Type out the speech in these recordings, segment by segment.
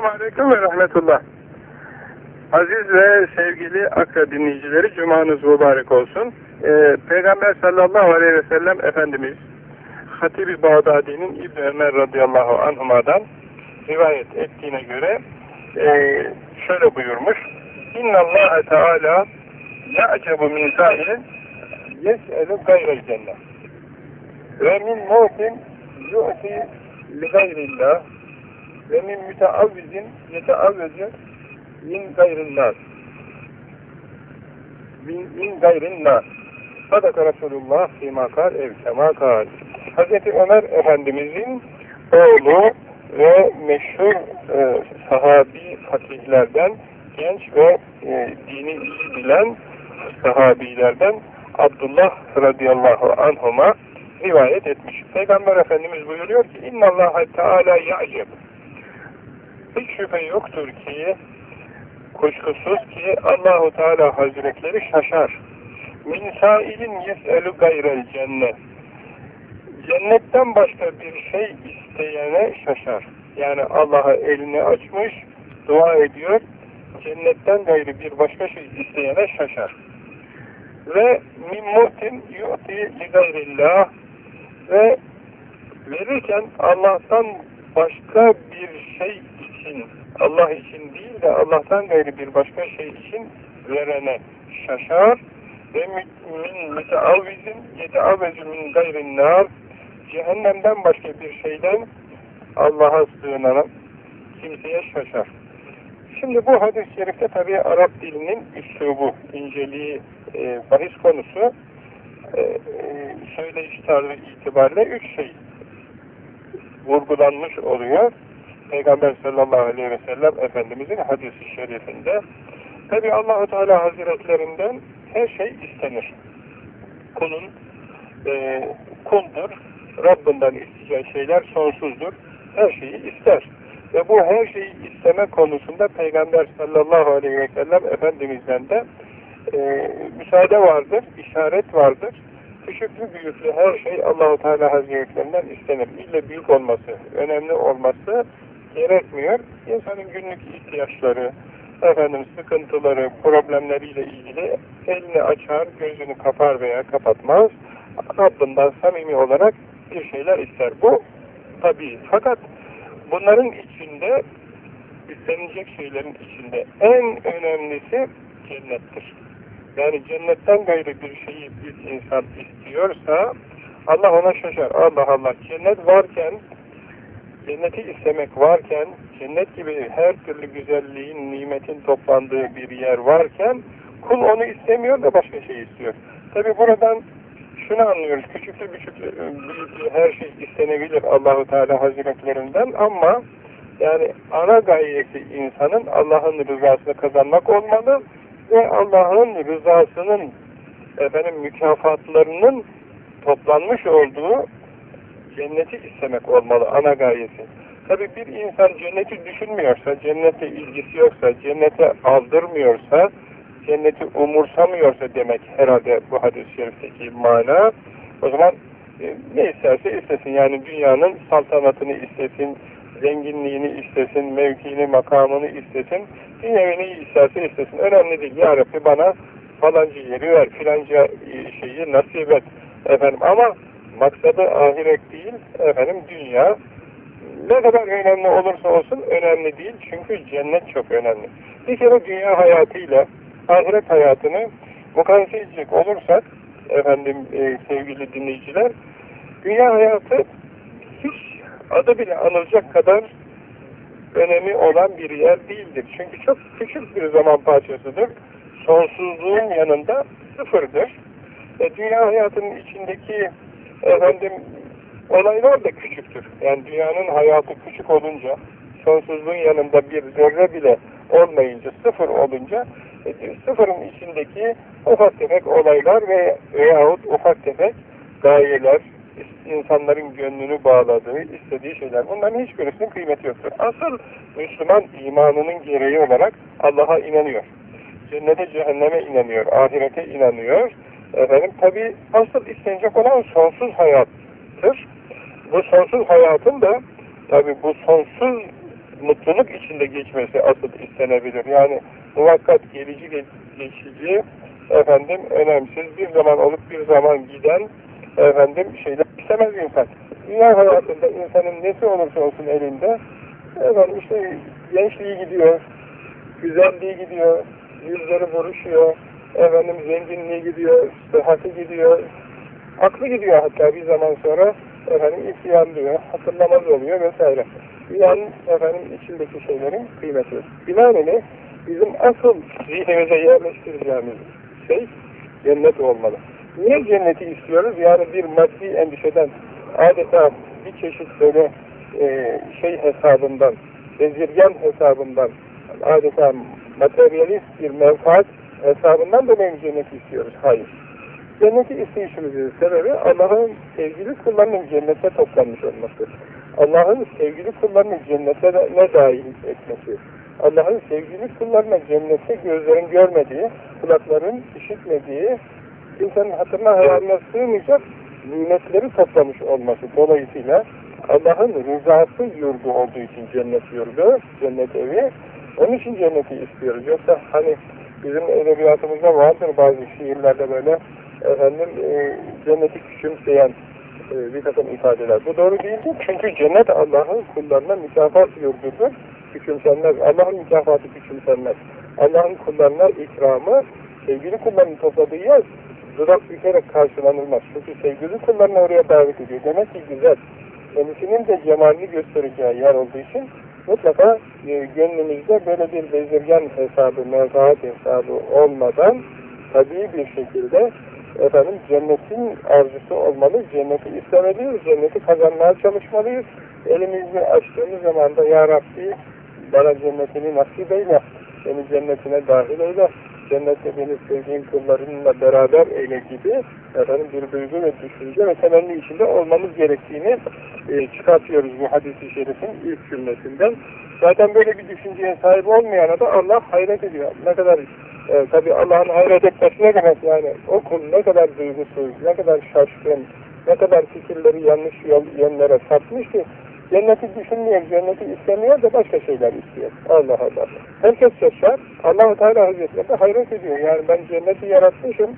Selamun Aleyküm ve Rahmetullah. Aziz ve sevgili Akra dinleyicileri Cumanız mübarek olsun. Ee, Peygamber sallallahu aleyhi ve sellem Efendimiz Hatibi Bağdadi'nin İbn Ömer radıyallahu anhuma'dan rivayet ettiğine göre e, şöyle buyurmuş. İnna Allah Teala ya'cebu min sa'ilin yes'elu gayrel cennet ve min mu'tin yu'ti li gayrillah ve min müteavvizin yeteavvezü min gayrin nas min, min gayrin nas sadaka Resulullah kal ev kemâ kal Hazreti Ömer Efendimizin oğlu ve meşhur e, sahabi fakihlerden genç ve e, dini iyi bilen sahabilerden Abdullah radıyallahu anhuma rivayet etmiş. Peygamber Efendimiz buyuruyor ki İnna Allah Teala ya'ceb hiç şüphe yoktur ki kuşkusuz ki Allahu Teala Hazretleri şaşar. Min sailin yes'elu gayrel cennet. Cennetten başka bir şey isteyene şaşar. Yani Allah'a elini açmış, dua ediyor. Cennetten gayrı bir başka şey isteyene şaşar. Ve min muhtin yu'ti li gayrillah ve verirken Allah'tan başka bir şey için, Allah için değil de Allah'tan gayrı bir başka şey için verene şaşar ve min müteavvizin yeteavvezü min gayrin nar cehennemden başka bir şeyden Allah'a sığınan kimseye şaşar. Şimdi bu hadis-i şerifte tabi Arap dilinin üslubu, inceliği, e, bahis konusu e, e, söyleyiş tarzı itibariyle üç şey vurgulanmış oluyor. Peygamber sallallahu aleyhi ve sellem Efendimizin hadisi şerifinde. Tabi Allahu Teala Hazretlerinden her şey istenir. Kulun e, kuldur, Rabbinden isteyeceği şeyler sonsuzdur. Her şeyi ister. Ve bu her şeyi isteme konusunda Peygamber sallallahu aleyhi ve sellem Efendimiz'den de e, müsaade vardır, işaret vardır. Küçüklü büyüklü her şey Allahu Teala Hazretlerinden istenir. İlle büyük olması, önemli olması gerekmiyor. İnsanın günlük ihtiyaçları, efendim sıkıntıları, problemleriyle ilgili elini açar, gözünü kapar veya kapatmaz. Rabbinden samimi olarak bir şeyler ister. Bu tabii. Fakat bunların içinde istenecek şeylerin içinde en önemlisi cennettir. Yani cennetten gayrı bir şeyi bir insan istiyorsa Allah ona şaşar. Allah Allah cennet varken cenneti istemek varken cennet gibi her türlü güzelliğin, nimetin toplandığı bir yer varken kul onu istemiyor da başka şey istiyor. Tabi buradan şunu anlıyoruz. Küçüklü küçüklü her şey istenebilir Allahu Teala Hazretlerinden ama yani ana gayesi insanın Allah'ın rızasını kazanmak olmalı ve Allah'ın rızasının efendim mükafatlarının toplanmış olduğu cenneti istemek olmalı ana gayesi. Tabi bir insan cenneti düşünmüyorsa, cennete ilgisi yoksa, cennete aldırmıyorsa, cenneti umursamıyorsa demek herhalde bu hadis-i şerifteki mana. O zaman e, ne isterse istesin. Yani dünyanın saltanatını istesin, zenginliğini istesin, mevkiini, makamını istesin, dünyevi isterse istesin. Önemli değil. Ya Rabbi bana falancı yeri ver, filanca şeyi nasip et. Efendim ama maksadı ahiret değil, efendim dünya. Ne kadar önemli olursa olsun önemli değil. Çünkü cennet çok önemli. Bir kere dünya hayatıyla ahiret hayatını mukayese edecek olursak, efendim e, sevgili dinleyiciler, dünya hayatı hiç adı bile anılacak kadar önemi olan bir yer değildir. Çünkü çok küçük bir zaman parçasıdır. Sonsuzluğun yanında sıfırdır. E, dünya hayatının içindeki efendim olaylar da küçüktür. Yani dünyanın hayatı küçük olunca, sonsuzluğun yanında bir zerre bile olmayınca, sıfır olunca, e, sıfırın içindeki ufak tefek olaylar ve veyahut ufak tefek gayeler, insanların gönlünü bağladığı, istediği şeyler. Bunların hiçbirisinin kıymeti yoktur. Asıl Müslüman imanının gereği olarak Allah'a inanıyor. Cennete, cehenneme inanıyor, ahirete inanıyor. Efendim, tabi asıl istenecek olan sonsuz hayattır. Bu sonsuz hayatın da tabi bu sonsuz mutluluk içinde geçmesi asıl istenebilir. Yani muvakkat gelici geçici efendim önemsiz bir zaman olup bir zaman giden efendim şeyler istemez insan. Dünya hayatında insanın nesi olursa olsun elinde efendim işte gençliği gidiyor, güzelliği gidiyor, yüzleri buruşuyor, efendim zenginliği gidiyor, sıhhati gidiyor, aklı gidiyor hatta bir zaman sonra efendim isyan diyor, hatırlamaz oluyor vesaire. Yani efendim içindeki şeylerin kıymeti. Binaenaleyh bizim asıl zihnimize yerleştireceğimiz şey cennet olmalı. Niye cenneti istiyoruz? Yani bir maddi endişeden adeta bir çeşit böyle e, şey hesabından, bezirgen hesabından adeta materyalist bir menfaat hesabından dolayı cenneti istiyoruz. Hayır. Cenneti isteyişimizin sebebi Allah'ın sevgili kullarının cennete toplanmış olması. Allah'ın sevgili kullarının cennete ne dahil etmesi. Allah'ın sevgili kullarına cennette gözlerin görmediği, kulakların işitmediği, insanın hatırına hayaline sığmayacak nimetleri toplamış olması. Dolayısıyla Allah'ın rızası yurdu olduğu için cennet yurdu, cennet evi. Onun için cenneti istiyoruz. Yoksa hani bizim edebiyatımızda vardır bazı şiirlerde böyle efendim e, cenneti küçümseyen e, bir takım ifadeler. Bu doğru değildir. Çünkü cennet Allah'ın kullarına mükafat yurdudur. Küçümsenmez. Allah'ın mükafatı küçümsenmez. Allah'ın kullarına ikramı sevgili kullarının topladığı yer dudak bükerek karşılanılmaz. Çünkü sevgili kullarını oraya davet ediyor. Demek ki güzel. Kendisinin de cemalini göstereceği yer olduğu için mutlaka e, gönlümüzde böyle bir bezirgen hesabı, menfaat hesabı olmadan tabii bir şekilde efendim cennetin arzusu olmalı, cenneti istemeliyiz, cenneti kazanmaya çalışmalıyız. Elimizi açtığımız zaman da Ya Rabbi bana cennetini nasip eyle, beni cennetine dahil eyle, cennette beni sevdiğim kullarınla beraber eyle gibi efendim bir duygu ve düşünce ve temenni içinde olmamız gerektiğini e, çıkartıyoruz bu hadis-i şerifin ilk cümlesinden. Zaten böyle bir düşünceye sahip olmayana da Allah hayret ediyor. Ne kadar e, tabi Allah'ın hayret etmesi ne demek yani o kul ne kadar duygusuz, ne kadar şaşkın, ne kadar fikirleri yanlış yol, yönlere sapmış ki cenneti düşünmüyor, cenneti istemiyor da başka şeyler istiyor. Allah Allah. Herkes şaşar. Allah-u Teala Hazretleri hayret ediyor. Yani ben cenneti yaratmışım,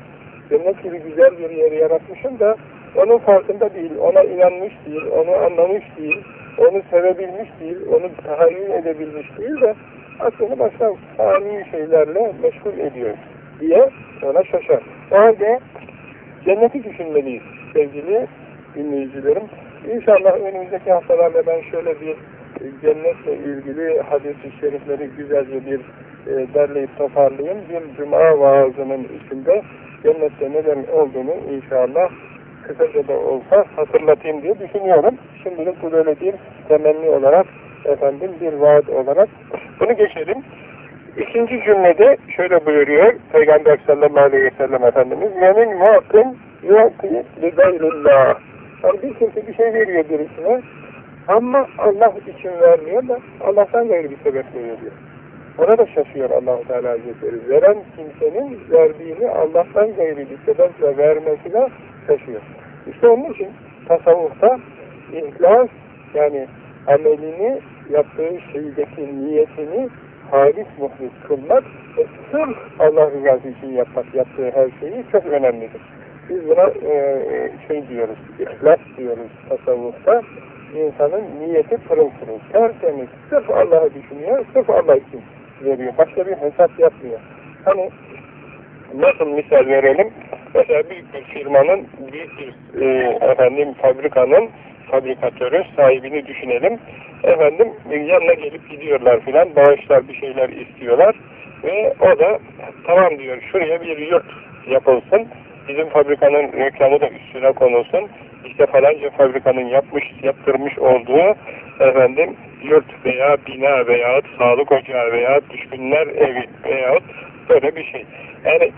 cennet gibi güzel bir yeri yaratmışım da onun farkında değil, ona inanmış değil, onu anlamış değil, onu sevebilmiş değil, onu tahayyül edebilmiş değil de aklını başka fani şeylerle meşgul ediyor diye ona şaşar. O halde cenneti düşünmeliyiz sevgili dinleyicilerim. İnşallah önümüzdeki haftalarda ben şöyle bir cennetle ilgili hadis-i şerifleri güzelce bir e, derleyip toparlayayım. Bir cuma vaazının içinde cennette neler olduğunu inşallah kısaca da olsa hatırlatayım diye düşünüyorum. Şimdilik bu böyle bir temenni olarak efendim bir vaat olarak bunu geçelim. İkinci cümlede şöyle buyuruyor Peygamber sallallahu aleyhi ve sellem Efendimiz yemin muhakkın yu'ti li gayrillah yani bir kimse bir şey veriyor birisine ama Allah için vermiyor da Allah'tan gayrı bir sebeple veriyor. Ona da şaşıyor allah Teala Hazretleri. Veren kimsenin verdiğini Allah'tan gayrı bir sebeple vermesine şaşıyor. İşte onun için tasavvufta ihlas yani amelini yaptığı şeydeki niyetini halis muhlis kılmak ve sırf Allah rızası için yapmak, yaptığı her şeyi çok önemlidir. Biz buna e, şey diyoruz, ihlas diyoruz tasavvufta. İnsanın niyeti pırıl pırıl, tertemiz, sırf Allah'ı düşünüyor, sırf Allah için veriyor. Başka bir hesap yapmıyor. Hani nasıl misal verelim? Mesela büyük bir firmanın, büyük bir e, efendim fabrikanın fabrikatörü, sahibini düşünelim. Efendim yanına gelip gidiyorlar filan, bağışlar bir şeyler istiyorlar. Ve o da tamam diyor şuraya bir yurt yapılsın. Bizim fabrikanın reklamı da üstüne konulsun. İşte falanca fabrikanın yapmış, yaptırmış olduğu efendim yurt veya bina veya sağlık ocağı veya düşkünler evi veya böyle bir şey. Yani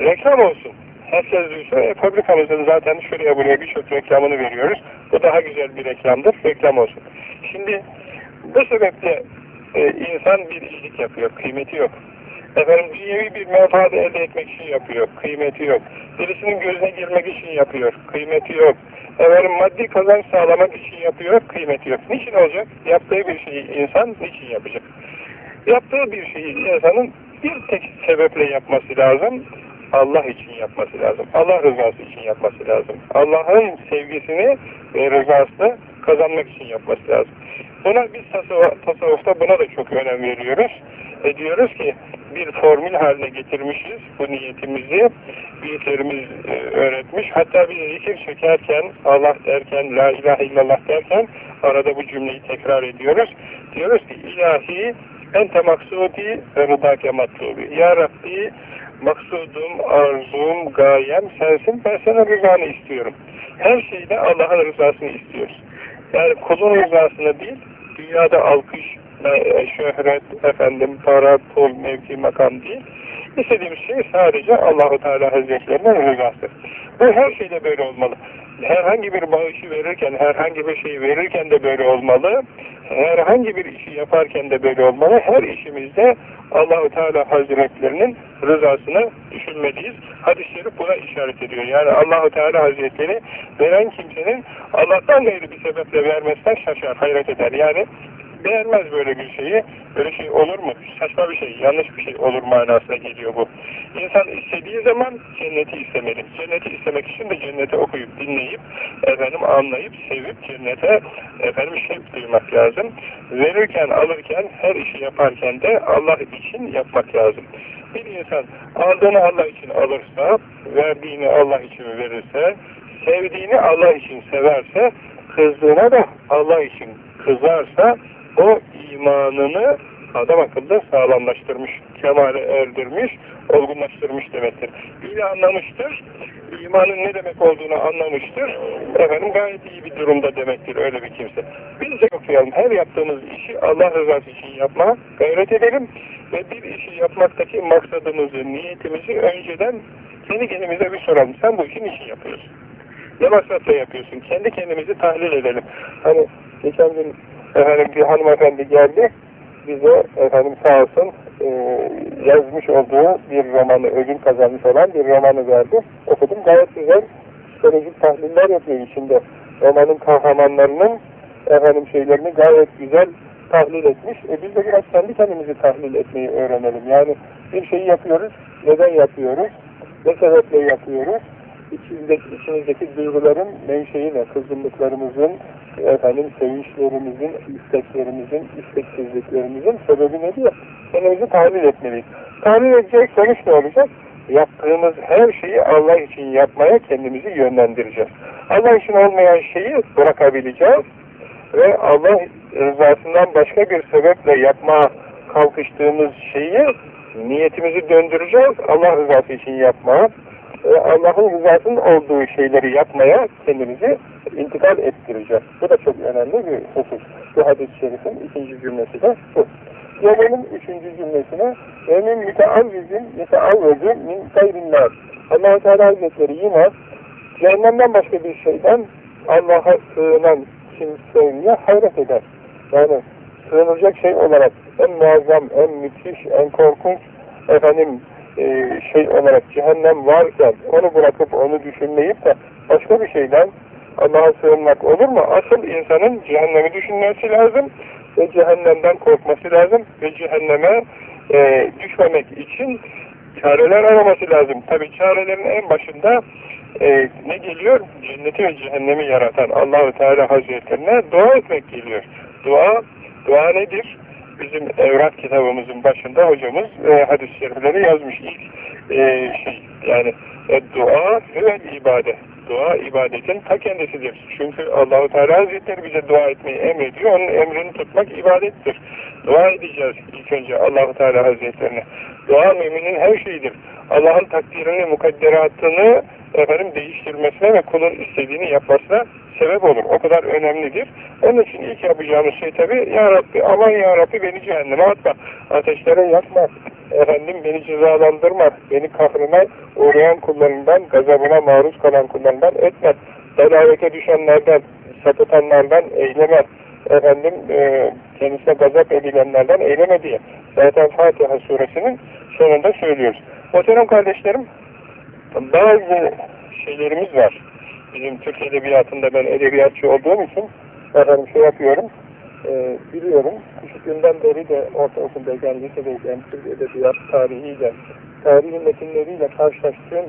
reklam olsun. Herkes duysa e, fabrikamızın zaten şuraya buraya birçok reklamını veriyoruz. Bu daha güzel bir reklamdır. Reklam olsun. Şimdi bu sebeple e, insan bir iyilik yapıyor. Kıymeti yok. Efendim dünyevi bir menfaat elde etmek için yapıyor. Kıymeti yok. Birisinin gözüne girmek için yapıyor. Kıymeti yok. Efendim maddi kazanç sağlamak için yapıyor. Kıymeti yok. Niçin olacak? Yaptığı bir şeyi insan niçin yapacak? Yaptığı bir şeyi insanın bir tek sebeple yapması lazım. Allah için yapması lazım. Allah rızası için yapması lazım. Allah'ın sevgisini ve rızasını kazanmak için yapması lazım. Buna biz tasavvufta buna da çok önem veriyoruz. E diyoruz ki bir formül haline getirmişiz bu niyetimizi. Büyüklerimiz e, öğretmiş. Hatta biz zikir çekerken, Allah derken, La ilahe illallah derken arada bu cümleyi tekrar ediyoruz. Diyoruz ki ilahi ente maksudi ve rıdake matlubi. Ya Rabbi maksudum, arzum, gayem sensin. Ben senin rızanı istiyorum. Her şeyde Allah'ın rızasını istiyoruz. Yani kulun rızasını değil, dünyada alkış, şöhret, efendim, para, pul, mevki, makam değil. İstediğimiz şey sadece Allahu Teala Hazretlerinin rızası. Bu her şeyde böyle olmalı. Herhangi bir bağışı verirken, herhangi bir şeyi verirken de böyle olmalı. Herhangi bir işi yaparken de böyle olmalı. Her işimizde Allahu Teala Hazretlerinin rızasını düşünmeliyiz. Hadis-i şerif buna işaret ediyor. Yani Allahu Teala Hazretleri veren kimsenin Allah'tan gayrı bir sebeple vermesinden şaşar, hayret eder. Yani beğenmez böyle bir şeyi. Böyle şey olur mu? Saçma bir şey, yanlış bir şey olur manasına geliyor bu. İnsan istediği zaman cenneti istemeli. Cenneti istemek için de cennete okuyup, dinleyip, efendim anlayıp, sevip cennete efendim şevk duymak lazım. Verirken, alırken, her işi yaparken de Allah için yapmak lazım. Bir insan aldığını Allah için alırsa, verdiğini Allah için verirse, sevdiğini Allah için severse, kızdığına da Allah için kızarsa, o imanını adam akıllı sağlamlaştırmış, kemale erdirmiş, olgunlaştırmış demektir. İyi anlamıştır, imanın ne demek olduğunu anlamıştır, efendim gayet iyi bir durumda demektir öyle bir kimse. Biz de okuyalım, her yaptığımız işi Allah rızası için yapmaya gayret edelim ve bir işi yapmaktaki maksadımızı, niyetimizi önceden kendi kendimize bir soralım. Sen bu işin için yapıyorsun. Ne maksatla yapıyorsun? Kendi kendimizi tahlil edelim. Hani geçen gün efendim bir hanımefendi geldi bize efendim sağ olsun e, yazmış olduğu bir romanı, ödül kazanmış olan bir romanı verdi. Okudum. Gayet güzel psikolojik tahliller yapıyor içinde. Romanın kahramanlarının efendim şeylerini gayet güzel tahlil etmiş. E biz de biraz kendi kendimizi tahlil etmeyi öğrenelim. Yani bir şeyi yapıyoruz. Neden yapıyoruz? Ne sebeple yapıyoruz? içindeki, içimizdeki duyguların menşei ne? Kızgınlıklarımızın, efendim, sevinçlerimizin, isteklerimizin, isteksizliklerimizin sebebi ne diye kendimizi tahlil etmeliyiz. Tahlil edecek sonuç ne olacak? Yaptığımız her şeyi Allah için yapmaya kendimizi yönlendireceğiz. Allah için olmayan şeyi bırakabileceğiz ve Allah rızasından başka bir sebeple yapmaya kalkıştığımız şeyi niyetimizi döndüreceğiz. Allah rızası için yapmaya Allah'ın rızasının olduğu şeyleri yapmaya kendimizi intikal ettireceğiz. Bu da çok önemli bir husus. Bu hadis-i şerifin ikinci cümlesi de bu. Gelelim üçüncü cümlesine. Ve min müteavvizin müteavvizin min gayrinler. allah Teala Hazretleri yine cehennemden başka bir şeyden Allah'a sığınan kimseye hayret eder. Yani sığınılacak şey olarak en muazzam, en müthiş, en korkunç efendim e, şey olarak cehennem varken onu bırakıp onu düşünmeyip de başka bir şeyden Allah'a sığınmak olur mu? Asıl insanın cehennemi düşünmesi lazım ve cehennemden korkması lazım ve cehenneme e, düşmemek için çareler araması lazım. Tabi çarelerin en başında e, ne geliyor? Cenneti ve cehennemi yaratan Allahu Teala Hazretlerine dua etmek geliyor. Dua, dua nedir? Bizim evrak kitabımızın başında hocamız e, hadis-i şerifleri yazmış. İlk e, şey yani e, dua ve ibadet. Dua ibadetin ta kendisidir. Çünkü Allahu Teala Hazretleri bize dua etmeyi emrediyor. Onun emrini tutmak ibadettir. Dua edeceğiz ilk önce Allahu Teala Hazretlerine. Dua müminin her şeyidir. Allah'ın takdirini, mukadderatını efendim değiştirmesine ve kulun istediğini yapmasına sebep olur. O kadar önemlidir. Onun için ilk yapacağımız şey tabi Ya Rabbi aman Ya Rabbi beni cehenneme atma. Ateşlere yakma. Efendim beni cezalandırma. Beni kahrına uğrayan kullarından, gazabına maruz kalan kullarından etme. Belayete düşenlerden, sapıtanlardan eyleme. Efendim e, kendisine gazap edilenlerden eyleme diye. Zaten Fatiha suresinin sonunda söylüyoruz. Muhterem kardeşlerim, bazı şeylerimiz var. Bizim Türk Edebiyatı'nda ben edebiyatçı olduğum için efendim şey yapıyorum, e, biliyorum. Küçüklüğümden beri de ortaokuldayken, lisedeyken Türk Edebiyat tarihiyle, tarihi metinleriyle karşılaştığım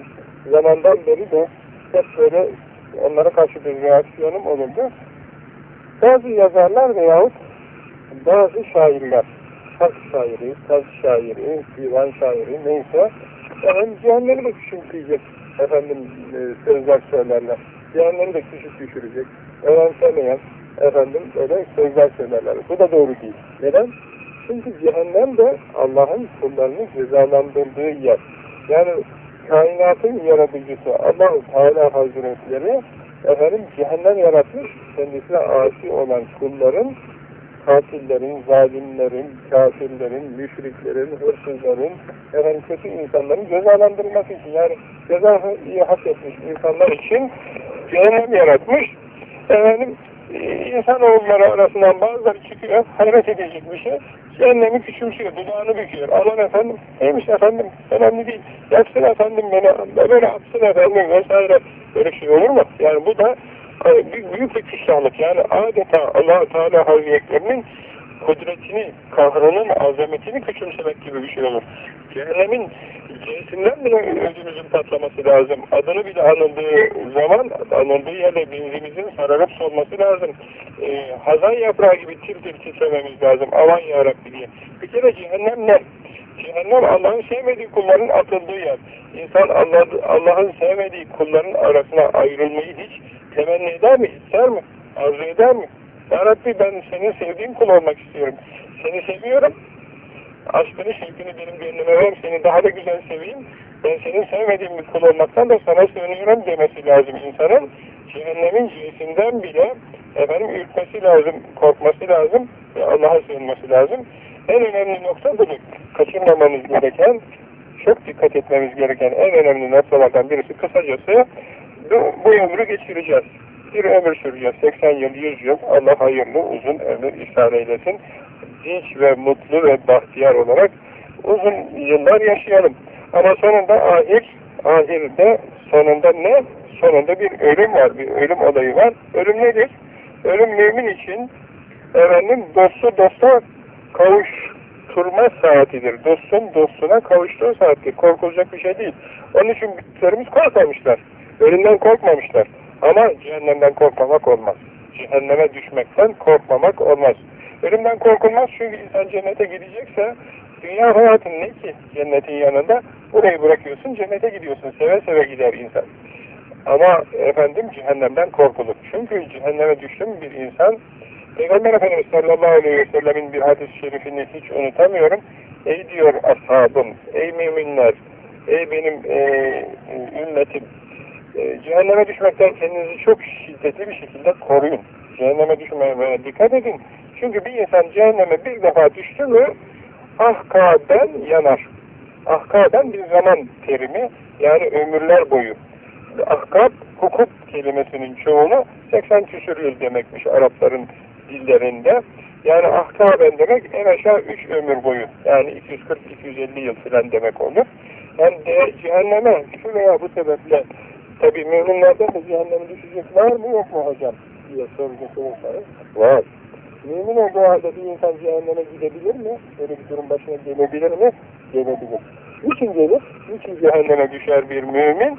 zamandan beri de hep böyle onlara karşı bir reaksiyonum olurdu. Bazı yazarlar veyahut bazı şairler, halk şairi, saz şairi, divan şairi neyse efendim cehennemi de küçümseyecek efendim e, sözler söylerler. Cehennemi de küçük düşürecek. Öğrensemeyen efendim öyle sözler söylerler. Bu da doğru değil. Neden? Çünkü cehennem de Allah'ın kullarını cezalandırdığı yer. Yani kainatın yaratıcısı Allah-u Teala Hazretleri efendim cehennem yaratmış kendisine asi olan kulların katillerin, zalimlerin, kafirlerin, müşriklerin, hırsızların, efendim kötü insanların cezalandırılması için yani cezayı hak etmiş insanlar için cehennem yaratmış. Efendim insanoğulları arasından bazıları çıkıyor, hayret edecek bir şey. Cehennemi küçümsüyor, dudağını büküyor. Aman efendim, neymiş efendim, önemli değil. Yapsın efendim beni, böyle yapsın efendim vesaire. Böyle şey olur mu? Yani bu da büyük, büyük bir küstahlık. Yani adeta allah Teala Hazretlerinin kudretini, kahrının azametini küçümsemek gibi bir şey olur. Cehennemin cinsinden bile ödümüzün patlaması lazım. Adını bile anıldığı zaman, anıldığı yerde benzimizin sararıp solması lazım. Ee, hazan yaprağı gibi tir tir titrememiz lazım. Aman yarabbi diye. Bir kere cehennem ne? Cehennem Allah'ın sevmediği kulların atıldığı yer. İnsan Allah'ın Allah sevmediği kulların arasına ayrılmayı hiç temenni eder mi? İster mi? Arzu eder mi? Ya Rabbi ben senin sevdiğin kul olmak istiyorum. Seni seviyorum. Aşkını, şevkini benim gönlüme ver, seni daha da güzel seveyim. Ben senin sevmediğin bir kul olmaktan da sana sığınıyorum demesi lazım insanın. Cehennemin cinsinden bile efendim ürkmesi lazım, korkması lazım ve Allah'a sığınması lazım. En önemli nokta budur. Kaçırmamamız gereken, çok dikkat etmemiz gereken en önemli noktalardan birisi kısacası bu, ömrü geçireceğiz. Bir ömür süreceğiz. 80 yıl, 100 yıl. Allah hayırlı, uzun ömür ihsan eylesin. Dinç ve mutlu ve bahtiyar olarak uzun yıllar yaşayalım. Ama sonunda ahir, ahirde sonunda ne? Sonunda bir ölüm var, bir ölüm olayı var. Ölüm nedir? Ölüm mümin için efendim dostu dosta kavuşturma saatidir. Dostun dostuna kavuştuğu saattir. Korkulacak bir şey değil. Onun için büyüklerimiz korkmamışlar. Ölümden korkmamışlar. Ama cehennemden korkmamak olmaz. Cehenneme düşmekten korkmamak olmaz. Ölümden korkulmaz çünkü insan cennete gidecekse dünya hayatın ne ki cennetin yanında? Burayı bırakıyorsun cennete gidiyorsun. Seve seve gider insan. Ama efendim cehennemden korkulur. Çünkü cehenneme düştüm bir insan Peygamber Efendimiz sallallahu aleyhi ve sellemin bir hadis-i şerifini hiç unutamıyorum. Ey diyor ashabım, ey müminler, ey benim e, ümmetim, e, cehenneme düşmekten kendinizi çok şiddetli bir şekilde koruyun. Cehenneme düşmemeye dikkat edin. Çünkü bir insan cehenneme bir defa düştü mü ahkaden yanar. Ahkaden bir zaman terimi yani ömürler boyu. Ahkab hukuk kelimesinin çoğunu 80 küsur yıl demekmiş Arapların dillerinde. Yani ahkaben demek en aşağı 3 ömür boyu. Yani 240-250 yıl filan demek olur. Yani de, cehenneme şu veya bu sebeple tabi müminlerden de cehenneme düşecek var mı yok mu hocam diye soracak olursanız var. Mümin olduğu halde bir insan cehenneme gidebilir mi? Böyle bir durum başına gelebilir mi? Gelebilir. Niçin gelir? Niçin cehenneme düşer bir mümin?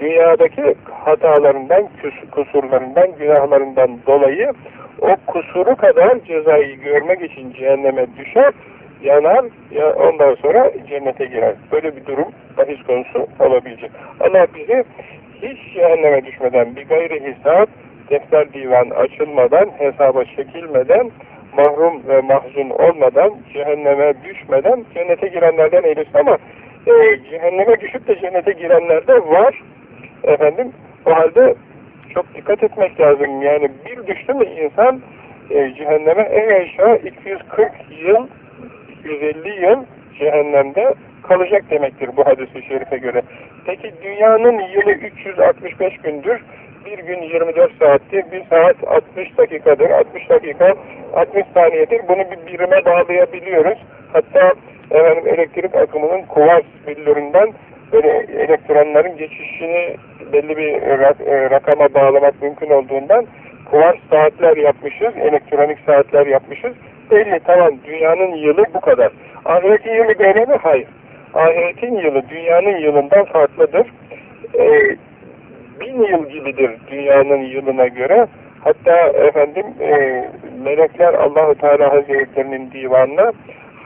Dünyadaki hatalarından, kusurlarından, günahlarından dolayı o kusuru kadar cezayı görmek için cehenneme düşer, yanar, ya ondan sonra cennete girer. Böyle bir durum bahis konusu olabilecek. Allah bizi hiç cehenneme düşmeden bir gayri hesap, defter divan açılmadan, hesaba çekilmeden, mahrum ve mahzun olmadan, cehenneme düşmeden cennete girenlerden eylesin ama e, cehenneme düşüp de cennete girenler de var. Efendim, o halde çok dikkat etmek lazım. Yani bir düştü mü insan e, cehenneme en aşağı 240 yıl, 250 yıl cehennemde kalacak demektir bu hadis-i şerife göre. Peki dünyanın yılı 365 gündür. Bir gün 24 saattir, bir saat 60 dakikadır, 60 dakika 60 saniyedir. Bunu bir birime bağlayabiliyoruz. Hatta efendim, elektrik akımının kuvars billurinden böyle elektronların geçişini belli bir e, rakama bağlamak mümkün olduğundan kuvars saatler yapmışız, elektronik saatler yapmışız. Belli tamam dünyanın yılı bu kadar. Ahiretin yılı böyle mi? Hayır. Ahiretin yılı dünyanın yılından farklıdır. Ee, bin yıl gibidir dünyanın yılına göre. Hatta efendim e, melekler Allahu Teala Hazretlerinin divanına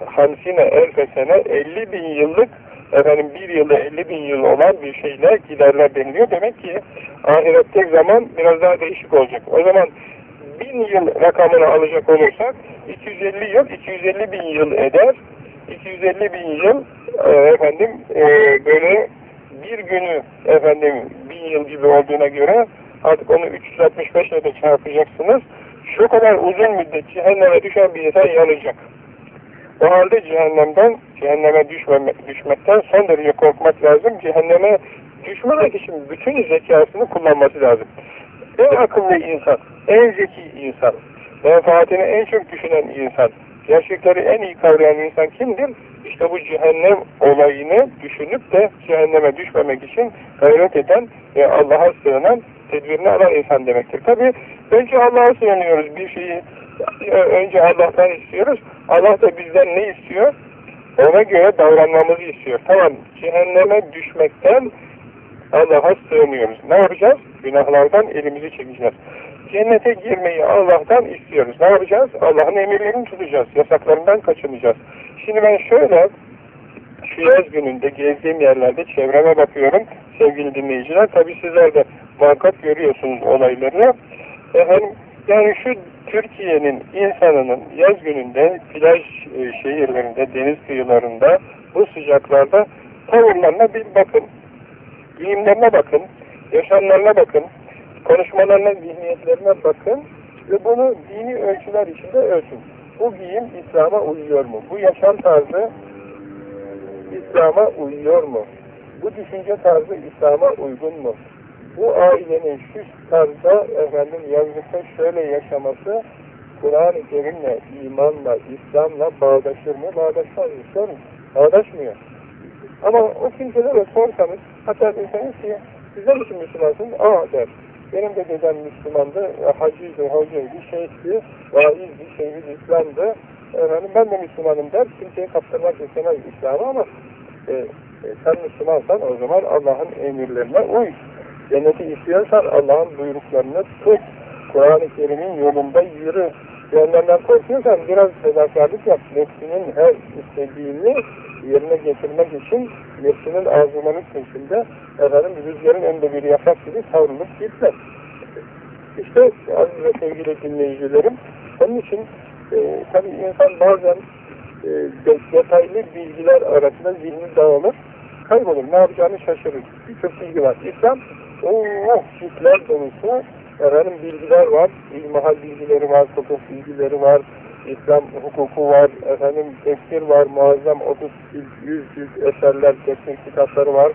hamsine elfe sene 50 bin yıllık efendim bir yılda 50 bin yıl olan bir şeyler giderler deniliyor. Demek ki ahirette zaman biraz daha değişik olacak. O zaman bin yıl rakamını alacak olursak 250 yıl 250 bin yıl eder. 250 bin yıl e, efendim e, böyle bir günü efendim bin yıl gibi olduğuna göre artık onu 365 ile de çarpacaksınız. Şu kadar uzun müddet cehenneme düşen bir insan yanacak. O halde cehennemden, cehenneme düşmeme, düşmekten son derece korkmak lazım. Cehenneme düşmemek için bütün zekasını kullanması lazım. En akıllı insan, en zeki insan, menfaatini en çok düşünen insan, gerçekleri en iyi kavrayan insan kimdir? İşte bu cehennem olayını düşünüp de cehenneme düşmemek için gayret eden ve Allah'a sığınan, tedbirini alan insan demektir. Tabi önce Allah'a sığınıyoruz bir şeyi önce Allah'tan istiyoruz. Allah da bizden ne istiyor? Ona göre davranmamızı istiyor. Tamam, cehenneme düşmekten Allah'a sığınıyoruz. Ne yapacağız? Günahlardan elimizi çekeceğiz. Cennete girmeyi Allah'tan istiyoruz. Ne yapacağız? Allah'ın emirlerini tutacağız. Yasaklarından kaçınacağız. Şimdi ben şöyle şu yaz gününde gezdiğim yerlerde çevreme bakıyorum sevgili dinleyiciler. Tabi sizler de muhakkak görüyorsunuz olayları. Efendim yani şu Türkiye'nin insanının yaz gününde plaj e, şehirlerinde, deniz kıyılarında bu sıcaklarda tavırlarına bir bakın. Giyimlerine bakın, yaşamlarına bakın, konuşmalarına, zihniyetlerine bakın ve bunu dini ölçüler içinde ölçün. Bu giyim İslam'a uyuyor mu? Bu yaşam tarzı İslam'a uyuyor mu? Bu düşünce tarzı İslam'a uygun mu? bu ailenin şu tarzda efendim yazlıkta şöyle yaşaması Kur'an-ı Kerim'le, imanla, İslam'la bağdaşır mı? Bağdaşmaz mı? Sorun. Bağdaşmıyor. Ama o kimselere sorsanız, hatta deseniz ki, sizler için Müslümansınız? Aa der. Benim de dedem Müslümandı, hacıydı, hocaydı, şeyhti, vaizdi, şehit İslam'dı. Efendim ben de Müslümanım der. Kimseye kaptırmak istemez İslam'ı ama e, e, sen Müslümansan o zaman Allah'ın emirlerine uy. Cenneti istiyorsan Allah'ın buyruklarını tut. Kur'an-ı Kerim'in yolunda yürü. Cehennemden korkuyorsan biraz fedakarlık yap. Nefsinin her istediğini yerine getirmek için nefsinin arzuları peşinde efendim rüzgarın önünde bir yaprak gibi savrulup gitmek. İşte aziz ve sevgili dinleyicilerim onun için e, tabi insan bazen e, detaylı bilgiler arasında zihni dağılır kaybolur. Ne yapacağını şaşırır. Birçok bilgi var. İslam oh, çiftler dolusu efendim bilgiler var. İlmihal bilgileri var, fıkıh bilgileri var. İslam hukuku var, efendim tefsir var, muazzam 30 100 100 eserler, tefsir kitapları var.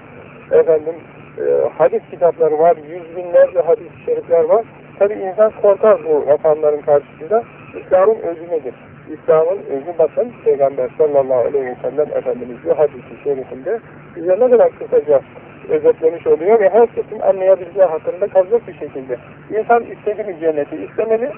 Efendim e, hadis kitapları var, yüz binlerce hadis-i şerifler var. Tabi insan korkar bu rakamların karşısında. İslam'ın özü nedir? İslam'ın özü bakın Peygamber sallallahu aleyhi ve sellem Efendimiz bu hadisi şerifinde bize ne kadar kısaca özetlemiş oluyor ve herkesin anlayabileceği hakkında kazık bir şekilde. İnsan istedi mi cenneti istemeli,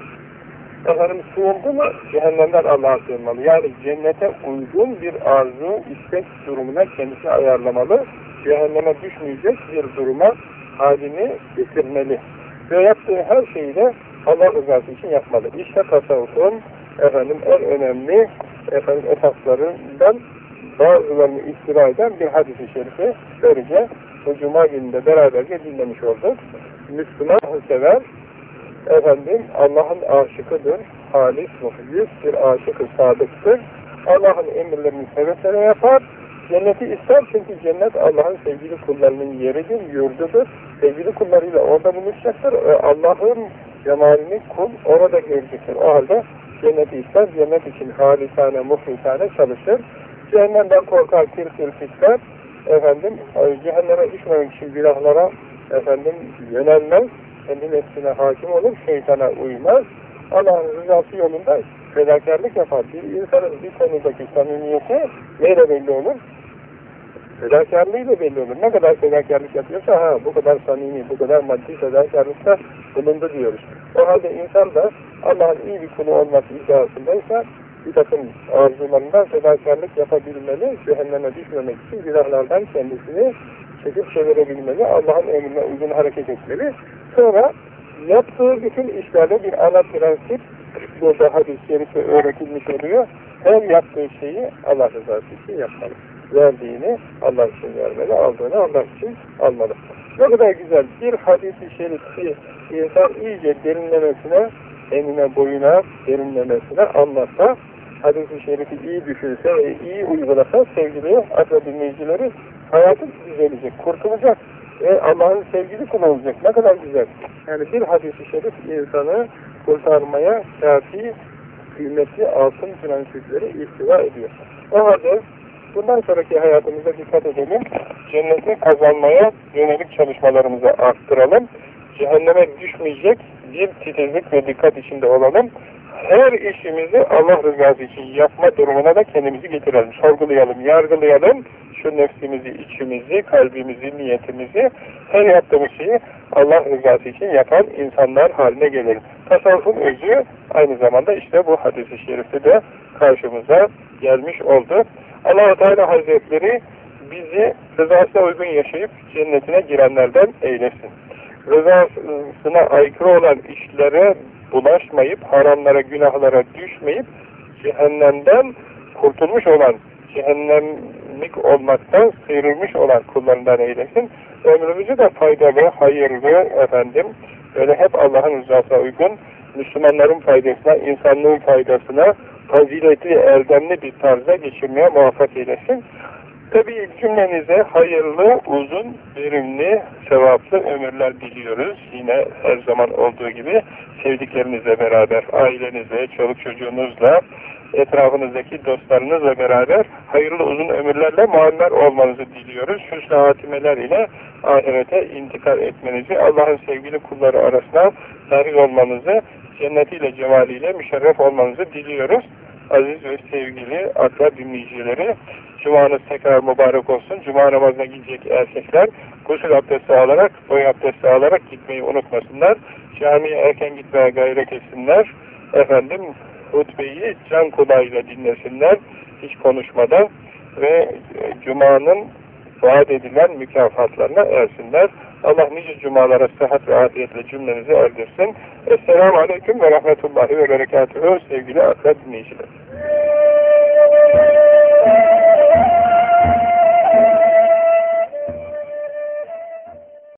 efendim sığındı mı cehennemden Allah'a sığınmalı. Yani cennete uygun bir arzu, istek durumuna kendisi ayarlamalı. Cehenneme düşmeyecek bir duruma halini getirmeli. Ve yaptığı her şeyi de Allah rızası için yapmalı. İşte tasavvufun efendim en önemli efendim esaslarından bazılarını istila eden bir hadis-i şerifi böylece bu cuma gününde beraberce dinlemiş olduk. Müslüman sever, efendim Allah'ın aşıkıdır, halis, muhlis bir aşıkı sadıktır. Allah'ın emirlerini seve seve yapar. Cenneti ister çünkü cennet Allah'ın sevgili kullarının yeridir, yurdudur. Sevgili kullarıyla orada buluşacaktır. Allah'ın cemalini kul orada görecektir. O halde cenneti ister, cennet için halisane, muhlisane çalışır. Cehennemden korkar, tir titrer. Efendim, cehenneme düşmemek için günahlara efendim yönelmez. Kendi nefsine hakim olur, şeytana uymaz. Allah'ın rızası yolunda fedakarlık yapar. Bir insanın bir konudaki samimiyeti neyle belli olur? Fedakarlığıyla belli olur. Ne kadar fedakarlık yapıyorsa ha bu kadar samimi, bu kadar maddi fedakarlıkta bulundu diyoruz. O halde insan da Allah'ın iyi bir kulu olması iddiasındaysa bir takım arzularından fedakarlık yapabilmeli, cehenneme düşmemek için günahlardan kendisini çekip çevirebilmeli, Allah'ın emrine uygun hareket etmeli. Sonra yaptığı bütün işlerde bir ana prensip burada hadis-i öğretilmiş oluyor. Her yaptığı şeyi Allah rızası için yapmalı. Verdiğini Allah için vermeli, aldığını Allah için almalı. Ne kadar güzel bir hadis-i şerifi insan iyice derinlemesine, enine boyuna derinlemesine anlatsa, hadis-i şerifi iyi düşünse ve iyi uygulasa sevgili akla dinleyicileri hayatı düzelecek, kurtulacak ve Allah'ın sevgili kulu olacak. Ne kadar güzel. Yani bir hadis-i şerif insanı kurtarmaya kafi kıymetli altın prensipleri ihtiva ediyor. O halde bundan sonraki hayatımıza dikkat edelim. Cenneti kazanmaya yönelik çalışmalarımızı arttıralım. Cehenneme düşmeyecek bir titizlik ve dikkat içinde olalım. Her işimizi Allah rızası için yapma durumuna da kendimizi getirelim. Sorgulayalım, yargılayalım. Şu nefsimizi, içimizi, kalbimizi, niyetimizi, her yaptığımız şeyi Allah rızası için yapan insanlar haline gelelim. Tasavvufun özü aynı zamanda işte bu hadis-i şerifi de karşımıza gelmiş oldu. allah Teala Hazretleri bizi rızasına uygun yaşayıp cennetine girenlerden eylesin. Rızasına aykırı olan işlere bulaşmayıp, haramlara, günahlara düşmeyip, cehennemden kurtulmuş olan, cehennemlik olmaktan sıyrılmış olan kullarından eylesin. Ömrümüzü de faydalı, hayırlı efendim, böyle hep Allah'ın rızasına uygun, Müslümanların faydasına, insanlığın faydasına, faziletli, erdemli bir tarzda geçirmeye muvaffak eylesin. Tabii cümlenize hayırlı, uzun, verimli, sevaplı ömürler diliyoruz. Yine her zaman olduğu gibi sevdiklerinizle beraber, ailenizle, çoluk çocuğunuzla, etrafınızdaki dostlarınızla beraber hayırlı uzun ömürlerle muammer olmanızı diliyoruz. Hüsnü hatimeler ile ahirete intikal etmenizi, Allah'ın sevgili kulları arasına dahil olmanızı, cennetiyle, cemaliyle müşerref olmanızı diliyoruz. Aziz ve sevgili akla dinleyicileri, Cumanız tekrar mübarek olsun. Cuma namazına gidecek erkekler gusül abdesti alarak, boy abdesti alarak gitmeyi unutmasınlar. Camiye erken gitmeye gayret etsinler. Efendim hutbeyi can kulağıyla dinlesinler. Hiç konuşmadan ve e, Cuma'nın vaat edilen mükafatlarına ersinler. Allah nice cumalara sıhhat ve afiyetle cümlenizi erdirsin. Esselamu Aleyküm ve Rahmetullahi ve Berekatuhu sevgili akla dinleyiciler.